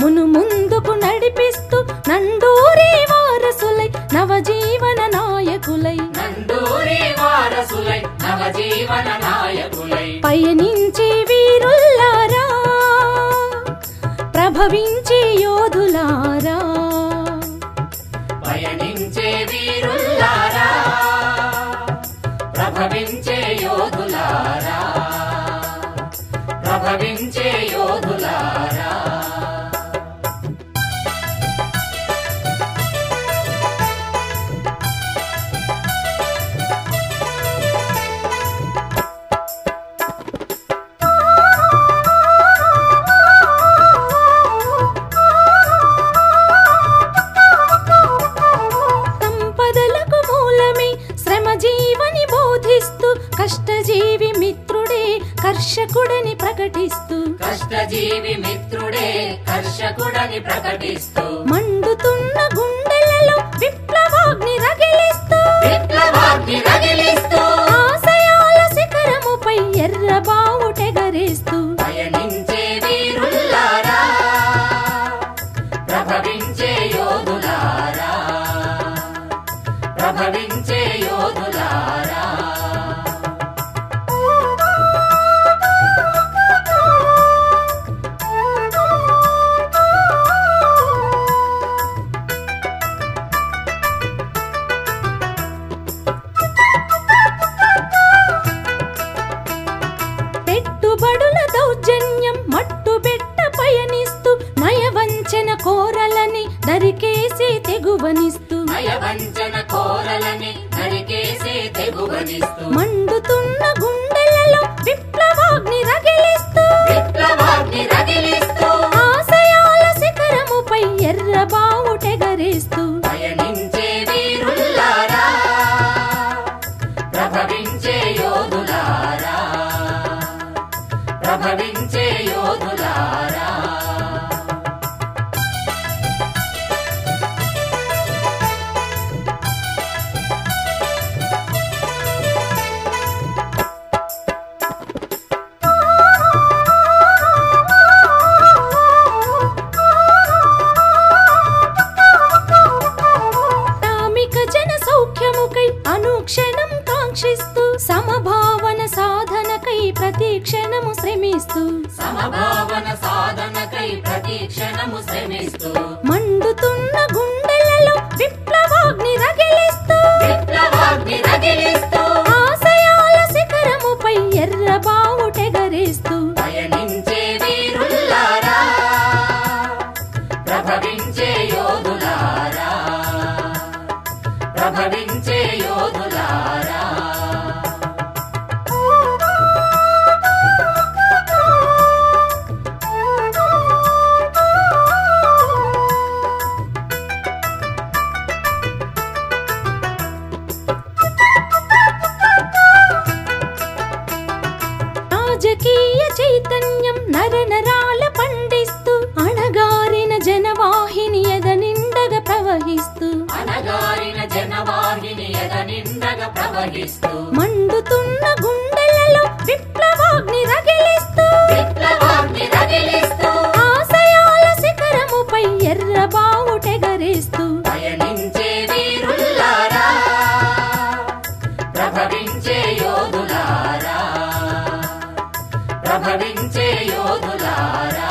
మును ముందుకు నడిపిస్తూ నండూరి వారసులై నవజీవన నాయకులై. నందూరి వారసులై నవజీవన నాయకులై. పయనించే వీరుల్లారా ప్రభవించే యోధులారా. పయనించే వీరుల్లారా ప్రభవించే కర్షకుడని ప్రకటిస్తూ. కష్టజీవి మిత్రుడే కర్షకుడని ప్రకటిస్తూ. మండుతున్న గుండెలలో విప్లవాగ్ని రగిలిస్తూ. విప్లవాగ్ని రగిలిస్తూ. ఆశయాల శిఖరముపై ఎర్ర బావుటెగరేస్తూ పయనించే వీరుల్లారా ప్రభవించే యోధులారా ప్రభవించే కోరలని దరికేసి తెగువనిస్తూ నయవంచన కోరలని నరికేసే తెగువనిస్తూ మండుతున్న శ్రమిస్తూ. సమభావన సాధనకై ప్రతి క్షణము శ్రమిస్తూ. మండుతున్న గుండెలలో విప్లవాగ్ని రగిలిస్తూ. విప్లవాగ్ని రగిలిస్తూ. ఆశయాల శిఖరముపై ఎర్ర బావుటెగరిస్తూ. పయనించే వీరుల్లారా ప్రభవించే యోధులారా. ప్రభవించే యోధులారా.